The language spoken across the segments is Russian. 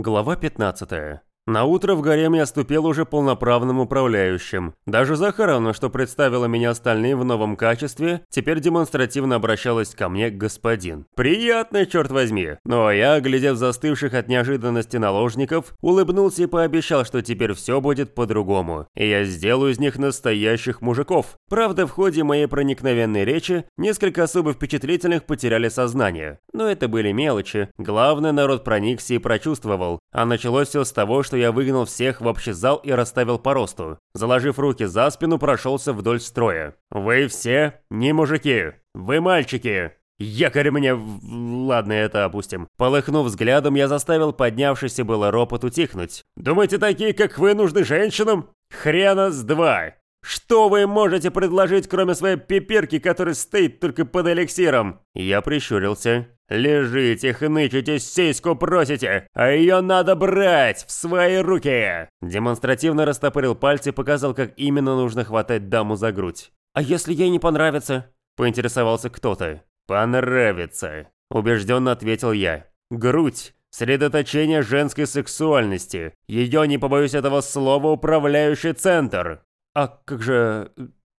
Глава 15. На утро в гарем я ступил уже полноправным управляющим. Даже Захаровна, что представила меня остальным в новом качестве, теперь демонстративно обращалась ко мне господин. Приятно, черт возьми. Ну а я, глядев застывших от неожиданности наложников, улыбнулся и пообещал, что теперь все будет по-другому. И я сделаю из них настоящих мужиков. Правда, в ходе моей проникновенной речи несколько особо впечатлительных потеряли сознание. Но это были мелочи. Главное, народ проникся и прочувствовал. А началось все с того, что я выгнал всех в общий зал и расставил по росту. Заложив руки за спину, прошелся вдоль строя. «Вы все не мужики! Вы мальчики!» «Якорь мне...» Ладно, это опустим. Полыхнув взглядом, я заставил поднявшийся было ропот утихнуть. «Думаете, такие, как вы, нужны женщинам? Хрена с два! Что вы можете предложить, кроме своей пипирки, которая стоит только под эликсиром?» Я прищурился. «Лежите, хнычите, сиську просите, а ее надо брать в свои руки!» Демонстративно растопырил пальцы и показал, как именно нужно хватать даму за грудь. «А если ей не понравится?» – поинтересовался кто-то. «Понравится», – убежденно ответил я. «Грудь – средоточение женской сексуальности. Ее, не побоюсь этого слова, управляющий центр». «А как же...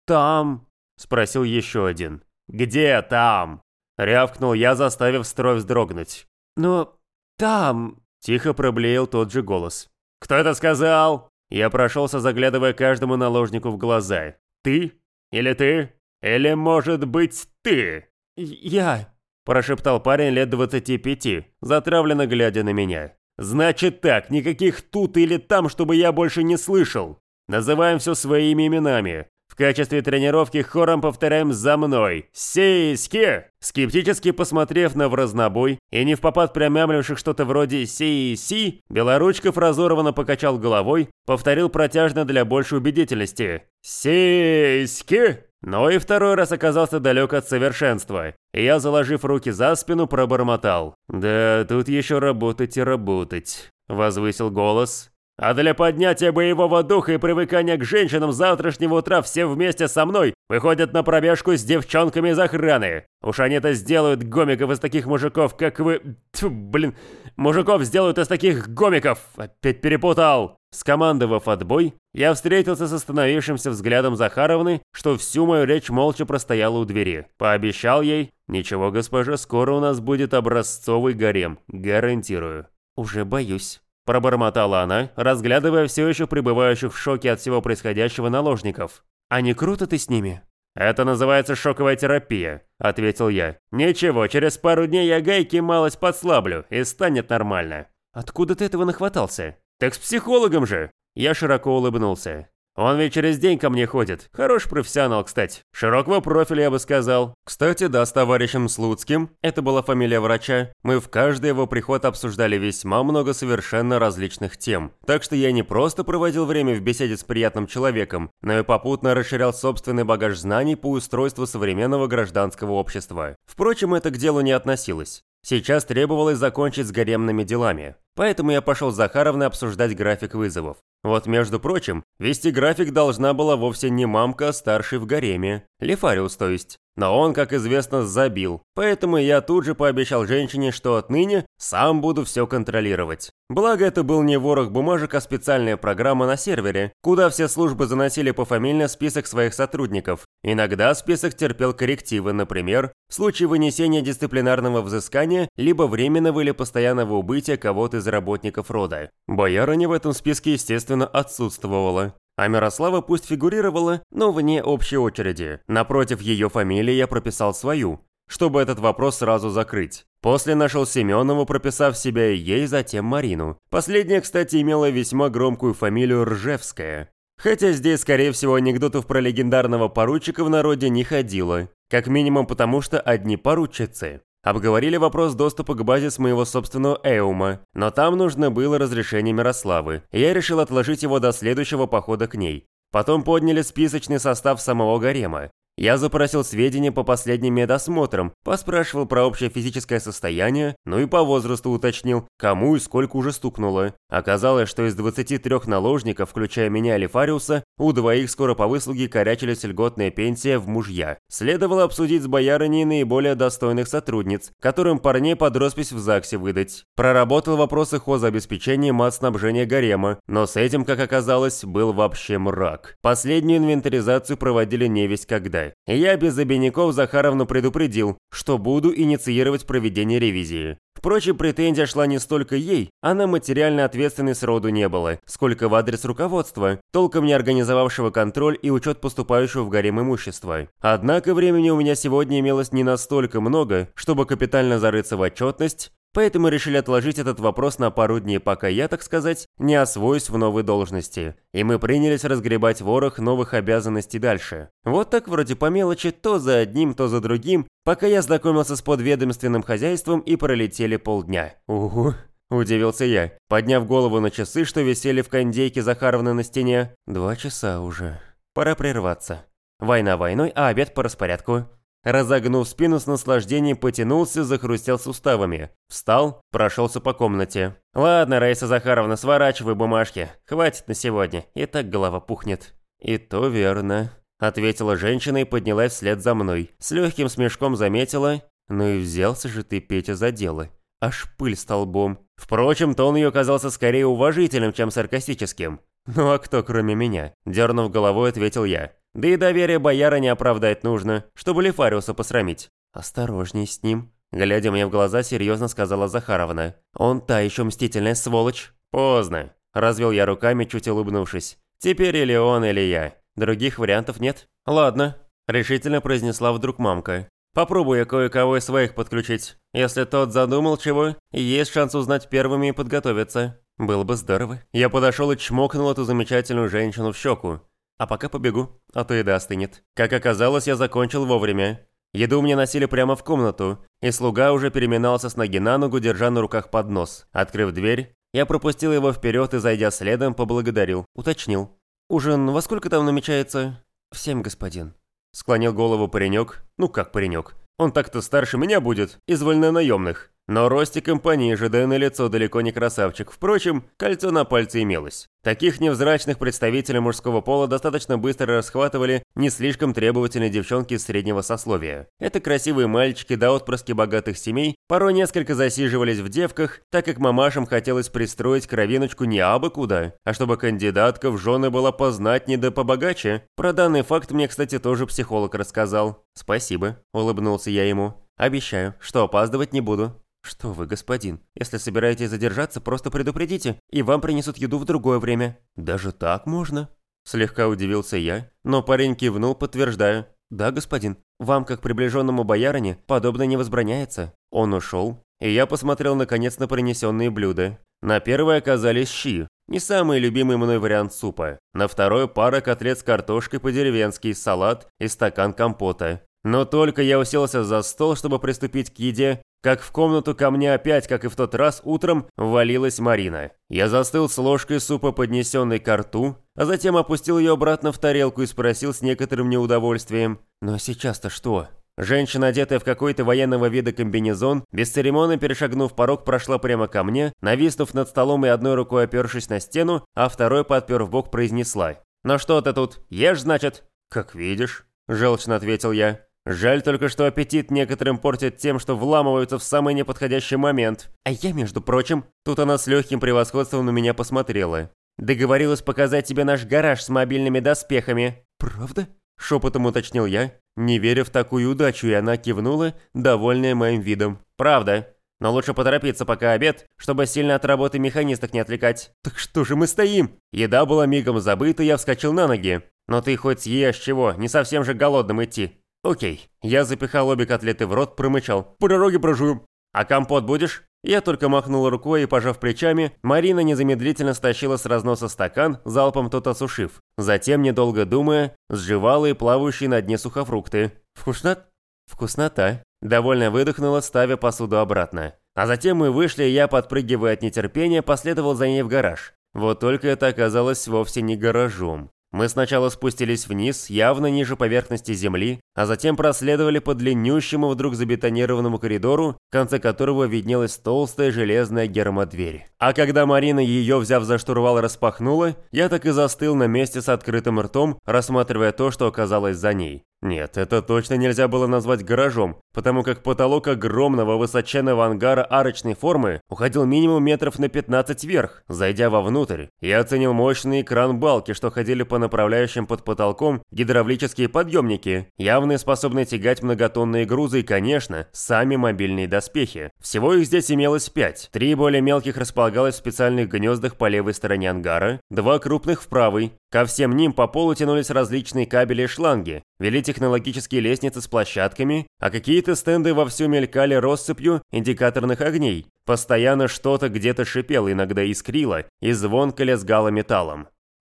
там?» – спросил еще один. «Где там?» Рявкнул я, заставив строй вздрогнуть. «Но там...» Тихо проблеял тот же голос. «Кто это сказал?» Я прошелся, заглядывая каждому наложнику в глаза. «Ты? Или ты? Или, может быть, ты?» «Я...» Прошептал парень лет двадцати пяти, затравленно глядя на меня. «Значит так, никаких тут или там, чтобы я больше не слышал. Называем все своими именами качестве тренировки хором повторяем за мной. Сиськи! Скептически посмотрев на вразнобой и не в попад промямливших что-то вроде «си-си», Белоручков разорванно покачал головой, повторил протяжно для большей убедительности. «Сиськи!» Но и второй раз оказался далек от совершенства. Я, заложив руки за спину, пробормотал. «Да, тут еще работать и работать», – возвысил голос, а для поднятия боевого духа и привыкания к женщинам завтрашнего утра все вместе со мной выходят на пробежку с девчонками из охраны. Уж они это сделают гомиков из таких мужиков, как вы... Тьфу, блин, мужиков сделают из таких гомиков. Опять перепутал. Скомандовав отбой, я встретился с остановившимся взглядом Захаровны, что всю мою речь молча простояла у двери. Пообещал ей, ничего, госпожа, скоро у нас будет образцовый гарем, гарантирую. Уже боюсь. Пробормотала она, разглядывая все еще пребывающих в шоке от всего происходящего наложников. «А не круто ты с ними?» «Это называется шоковая терапия», – ответил я. «Ничего, через пару дней я гайки малость подслаблю, и станет нормально». «Откуда ты этого нахватался?» «Так с психологом же!» Я широко улыбнулся. Он ведь через день ко мне ходит. Хороший профессионал, кстати. Широкого профиля, я бы сказал. Кстати, да, с товарищем Слуцким, это была фамилия врача, мы в каждый его приход обсуждали весьма много совершенно различных тем. Так что я не просто проводил время в беседе с приятным человеком, но и попутно расширял собственный багаж знаний по устройству современного гражданского общества. Впрочем, это к делу не относилось. Сейчас требовалось закончить с гаремными делами. Поэтому я пошел с Захаровной обсуждать график вызовов. Вот, между прочим, вести график должна была вовсе не мамка, а старший в гареме. Лефариус, то есть. Но он, как известно, забил. Поэтому я тут же пообещал женщине, что отныне сам буду все контролировать. Благо, это был не ворох бумажек, а специальная программа на сервере, куда все службы заносили пофамильно список своих сотрудников. Иногда список терпел коррективы, например, в случае вынесения дисциплинарного взыскания, либо временного или постоянного убытия кого-то из работников рода. Боярыня в этом списке, естественно, отсутствовала. А Мирослава пусть фигурировала, но вне общей очереди. Напротив ее фамилии я прописал свою, чтобы этот вопрос сразу закрыть. После нашел Семенову, прописав себя и ей, затем Марину. Последняя, кстати, имела весьма громкую фамилию Ржевская. Хотя здесь, скорее всего, анекдотов про легендарного поручика в народе не ходило. Как минимум потому, что одни поручицы. Обговорили вопрос доступа к базе с моего собственного Эума, но там нужно было разрешение Мирославы, и я решил отложить его до следующего похода к ней. Потом подняли списочный состав самого гарема. Я запросил сведения по последним медосмотрам, поспрашивал про общее физическое состояние, ну и по возрасту уточнил, кому и сколько уже стукнуло. Оказалось, что из 23 наложников, включая меня и Лефариуса, у двоих скоро по выслуге корячились льготная пенсия в мужья. Следовало обсудить с боярыней наиболее достойных сотрудниц, которым парней под роспись в ЗАГСе выдать. Проработал вопросы хозобеспечения мат-снабжения гарема, но с этим, как оказалось, был вообще мрак. Последнюю инвентаризацию проводили не весь когда. Я без обиняков Захаровну предупредил, что буду инициировать проведение ревизии. Впрочем, претензия шла не столько ей, она материально ответственной сроду не было, сколько в адрес руководства, толком не организовавшего контроль и учет поступающего в гарем имущества. Однако времени у меня сегодня имелось не настолько много, чтобы капитально зарыться в отчетность, Поэтому решили отложить этот вопрос на пару дней, пока я, так сказать, не освоюсь в новой должности. И мы принялись разгребать ворох новых обязанностей дальше. Вот так вроде по мелочи, то за одним, то за другим, пока я знакомился с подведомственным хозяйством и пролетели полдня. Угу. Удивился я, подняв голову на часы, что висели в кондейке Захаровны на стене. Два часа уже. Пора прерваться. Война войной, а обед по распорядку. Разогнув спину с наслаждением, потянулся, захрустел суставами. Встал, прошелся по комнате. «Ладно, Раиса Захаровна, сворачивай бумажки. Хватит на сегодня, и так голова пухнет». «И то верно», – ответила женщина и поднялась вслед за мной. С легким смешком заметила. «Ну и взялся же ты, Петя, за дело. Аж пыль столбом». Впрочем, тон ее казался скорее уважительным, чем саркастическим. «Ну а кто, кроме меня?» – дернув головой, ответил я. Да и доверие бояра не оправдать нужно, чтобы Лефариуса посрамить. Осторожней с ним. Глядя мне в глаза, серьезно сказала Захаровна. Он та еще мстительная сволочь. Поздно. Развел я руками, чуть улыбнувшись. Теперь или он, или я. Других вариантов нет. Ладно. Решительно произнесла вдруг мамка. Попробую я кое-кого из своих подключить. Если тот задумал чего, есть шанс узнать первыми и подготовиться. Было бы здорово. Я подошел и чмокнул эту замечательную женщину в щеку. А пока побегу, а то еда остынет. Как оказалось, я закончил вовремя. Еду мне носили прямо в комнату, и слуга уже переминался с ноги на ногу, держа на руках поднос. Открыв дверь, я пропустил его вперед и, зайдя следом, поблагодарил. Уточнил. «Ужин во сколько там намечается?» «В семь, господин». Склонил голову паренек. Ну как паренек? Он так-то старше меня будет, из вольнонаемных. Но ростиком пониже, да и на лицо далеко не красавчик. Впрочем, кольцо на пальце имелось. Таких невзрачных представителей мужского пола достаточно быстро расхватывали не слишком требовательные девчонки из среднего сословия. Это красивые мальчики да отпрыски богатых семей порой несколько засиживались в девках, так как мамашам хотелось пристроить кровиночку не абы куда, а чтобы кандидатка в жены была познатнее да побогаче. Про данный факт мне, кстати, тоже психолог рассказал. «Спасибо», – улыбнулся я ему. «Обещаю, что опаздывать не буду». «Что вы, господин, если собираетесь задержаться, просто предупредите, и вам принесут еду в другое время». «Даже так можно?» Слегка удивился я, но парень кивнул, подтверждая. «Да, господин, вам, как приближенному боярине, подобное не возбраняется». Он ушел, и я посмотрел наконец на принесенные блюда. На первое оказались щи, не самый любимый мной вариант супа. На второе пара котлет с картошкой по-деревенски, салат и стакан компота. Но только я уселся за стол, чтобы приступить к еде, как в комнату ко мне опять, как и в тот раз, утром ввалилась Марина. Я застыл с ложкой супа, поднесенной ко рту, а затем опустил ее обратно в тарелку и спросил с некоторым неудовольствием. «Но сейчас-то что?» Женщина, одетая в какой-то военного вида комбинезон, бесцеремонно перешагнув порог, прошла прямо ко мне, нависнув над столом и одной рукой опершись на стену, а второй, подпер в бок, произнесла. «Ну что ты тут, ешь, значит?» «Как видишь», – желчно ответил я. Жаль только, что аппетит некоторым портит тем, что вламываются в самый неподходящий момент. А я, между прочим, тут она с легким превосходством на меня посмотрела. Договорилась показать тебе наш гараж с мобильными доспехами. Правда? Шепотом уточнил я, не веря в такую удачу, и она кивнула, довольная моим видом. Правда. Но лучше поторопиться, пока обед, чтобы сильно от работы механисток не отвлекать. Так что же мы стоим? Еда была мигом забыта, я вскочил на ноги. Но ты хоть съешь чего, не совсем же голодным идти. «Окей». Я запихал обе котлеты в рот, промычал. «По дороге прожую». «А компот будешь?» Я только махнул рукой и, пожав плечами, Марина незамедлительно стащила с разноса стакан, залпом тот осушив. Затем, недолго думая, сживала и плавающие на дне сухофрукты. «Вкуснот?» «Вкуснота». Довольно выдохнула, ставя посуду обратно. А затем мы вышли, и я, подпрыгивая от нетерпения, последовал за ней в гараж. Вот только это оказалось вовсе не гаражом. Мы сначала спустились вниз, явно ниже поверхности земли, а затем проследовали по длиннющему вдруг забетонированному коридору, в конце которого виднелась толстая железная гермодверь. А когда Марина ее, взяв за штурвал, распахнула, я так и застыл на месте с открытым ртом, рассматривая то, что оказалось за ней. Нет, это точно нельзя было назвать гаражом, потому как потолок огромного высоченного ангара арочной формы уходил минимум метров на 15 вверх. Зайдя вовнутрь, я оценил мощный экран балки, что ходили по направляющим под потолком гидравлические подъемники, явно способные тягать многотонные грузы и, конечно, сами мобильные доспехи. Всего их здесь имелось пять. Три более мелких располагалось в специальных гнездах по левой стороне ангара, два крупных в правой. Ко всем ним по полу тянулись различные кабели и шланги, вели технологические лестницы с площадками, а какие-то стенды вовсю мелькали россыпью индикаторных огней. Постоянно что-то где-то шипело, иногда искрило и звонко лезгало металлом.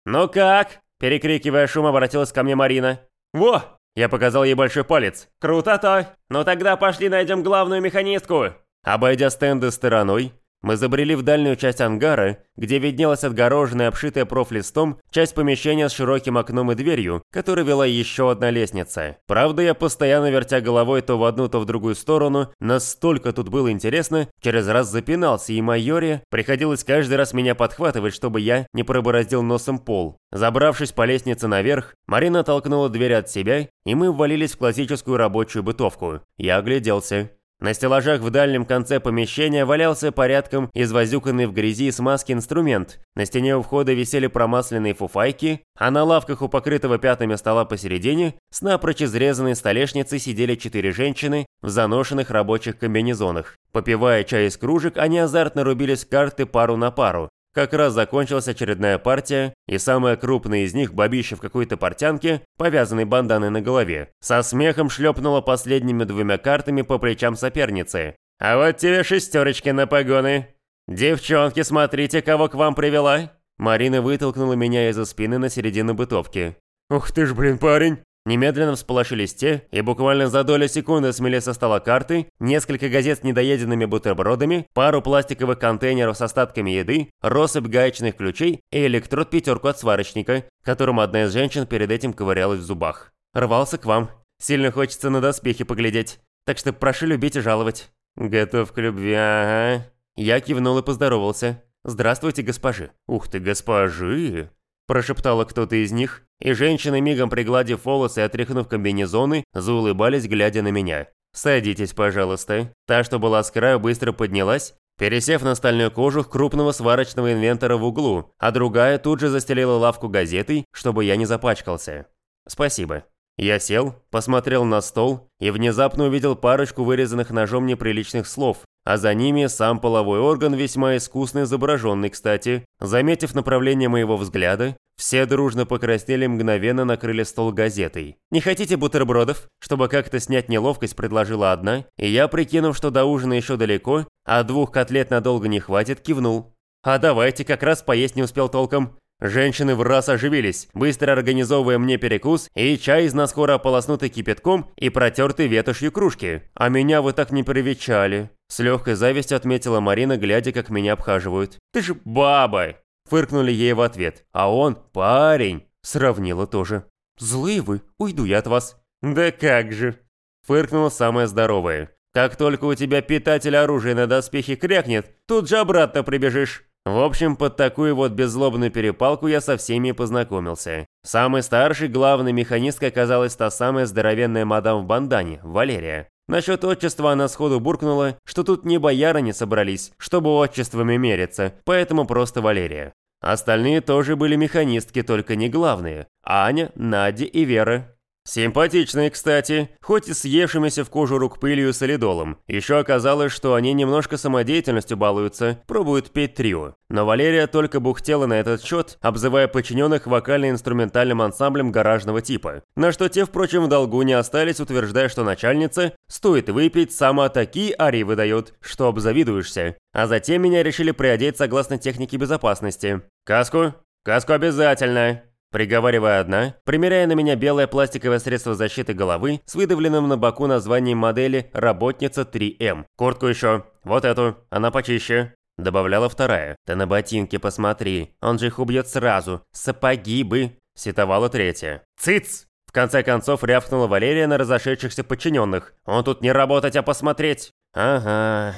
«Ну как?» – перекрикивая шум, обратилась ко мне Марина. «Во!» – я показал ей большой палец. «Круто-то! Ну тогда пошли найдем главную механистку!» Обойдя стенды стороной, мы забрели в дальнюю часть ангара, где виднелась отгороженная, обшитая профлистом, часть помещения с широким окном и дверью, которая вела еще одна лестница. Правда, я постоянно вертя головой то в одну, то в другую сторону, настолько тут было интересно, через раз запинался, и майоре приходилось каждый раз меня подхватывать, чтобы я не пробороздил носом пол. Забравшись по лестнице наверх, Марина толкнула дверь от себя, и мы ввалились в классическую рабочую бытовку. Я огляделся. На стеллажах в дальнем конце помещения валялся порядком извозюканный в грязи смазки инструмент. На стене у входа висели промасленные фуфайки, а на лавках у покрытого пятнами стола посередине с напрочь изрезанной столешницей сидели четыре женщины в заношенных рабочих комбинезонах. Попивая чай из кружек, они азартно рубились карты пару на пару, как раз закончилась очередная партия, и самая крупная из них, бабища в какой-то портянке, повязанной банданой на голове, со смехом шлепнула последними двумя картами по плечам соперницы. «А вот тебе шестерочки на погоны. Девчонки, смотрите, кого к вам привела!» Марина вытолкнула меня из-за спины на середину бытовки. «Ух ты ж, блин, парень!» Немедленно всполошились те, и буквально за долю секунды смели со стола карты, несколько газет с недоеденными бутербродами, пару пластиковых контейнеров с остатками еды, россыпь гаечных ключей и электрод пятерку от сварочника, которому одна из женщин перед этим ковырялась в зубах. Рвался к вам. Сильно хочется на доспехи поглядеть. Так что прошу любить и жаловать. Готов к любви, ага. Я кивнул и поздоровался. Здравствуйте, госпожи. Ух ты, госпожи. Прошептала кто-то из них, и женщины, мигом пригладив волосы и отряхнув комбинезоны, заулыбались, глядя на меня. «Садитесь, пожалуйста». Та, что была с краю, быстро поднялась, пересев на стальной кожух крупного сварочного инвентора в углу, а другая тут же застелила лавку газетой, чтобы я не запачкался. «Спасибо». Я сел, посмотрел на стол и внезапно увидел парочку вырезанных ножом неприличных слов, а за ними сам половой орган, весьма искусно изображенный, кстати. Заметив направление моего взгляда, все дружно покраснели, мгновенно накрыли стол газетой. «Не хотите бутербродов?» Чтобы как-то снять неловкость, предложила одна, и я, прикинув, что до ужина еще далеко, а двух котлет надолго не хватит, кивнул. «А давайте, как раз поесть не успел толком». Женщины в раз оживились, быстро организовывая мне перекус и чай из наскоро ополоснутый кипятком и протертый ветошью кружки. А меня вы так не привечали. С легкой завистью отметила Марина, глядя, как меня обхаживают. «Ты же баба!» Фыркнули ей в ответ. «А он парень!» Сравнила тоже. «Злые вы, уйду я от вас». «Да как же!» Фыркнула самая здоровая. «Как только у тебя питатель оружия на доспехе крякнет, тут же обратно прибежишь». В общем, под такую вот беззлобную перепалку я со всеми познакомился. Самый старший главный механистка оказалась та самая здоровенная мадам в бандане, Валерия. Насчет отчества она сходу буркнула, что тут не бояры не собрались, чтобы отчествами мериться, поэтому просто Валерия. Остальные тоже были механистки, только не главные. Аня, Надя и Вера. Симпатичные, кстати, хоть и съевшимися в кожу рук пылью солидолом. Еще оказалось, что они немножко самодеятельностью балуются, пробуют петь трио. Но Валерия только бухтела на этот счет, обзывая подчиненных вокально-инструментальным ансамблем гаражного типа. На что те, впрочем, в долгу не остались, утверждая, что начальница стоит выпить, сама такие ари выдает, что обзавидуешься. А затем меня решили приодеть согласно технике безопасности. «Каску? Каску обязательно!» Приговаривая одна, примеряя на меня белое пластиковое средство защиты головы с выдавленным на боку названием модели «Работница 3М». Куртку еще. Вот эту. Она почище. Добавляла вторая. «Ты на ботинки посмотри. Он же их убьет сразу. Сапоги бы». Ситовала третья. «Цыц!» В конце концов рявкнула Валерия на разошедшихся подчиненных. «Он тут не работать, а посмотреть!» «Ага...»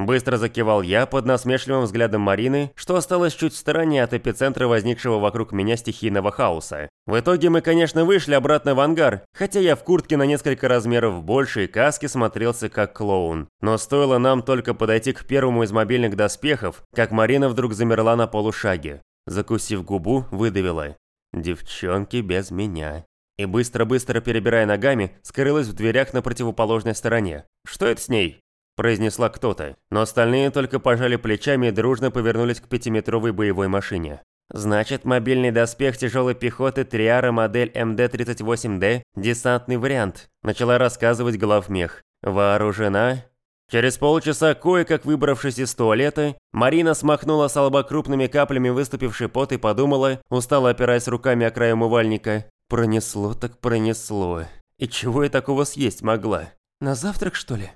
Быстро закивал я под насмешливым взглядом Марины, что осталось чуть в стороне от эпицентра возникшего вокруг меня стихийного хаоса. В итоге мы, конечно, вышли обратно в ангар, хотя я в куртке на несколько размеров больше и каске смотрелся как клоун. Но стоило нам только подойти к первому из мобильных доспехов, как Марина вдруг замерла на полушаге. Закусив губу, выдавила «Девчонки без меня» и быстро-быстро перебирая ногами, скрылась в дверях на противоположной стороне. «Что это с ней?» – произнесла кто-то, но остальные только пожали плечами и дружно повернулись к пятиметровой боевой машине. Значит, мобильный доспех тяжелой пехоты Триара модель МД-38Д – десантный вариант, начала рассказывать главмех. Вооружена? Через полчаса, кое-как выбравшись из туалета, Марина смахнула с лба крупными каплями выступивший пот и подумала, устало опираясь руками о край умывальника, Пронесло так пронесло. И чего я такого съесть могла? На завтрак, что ли?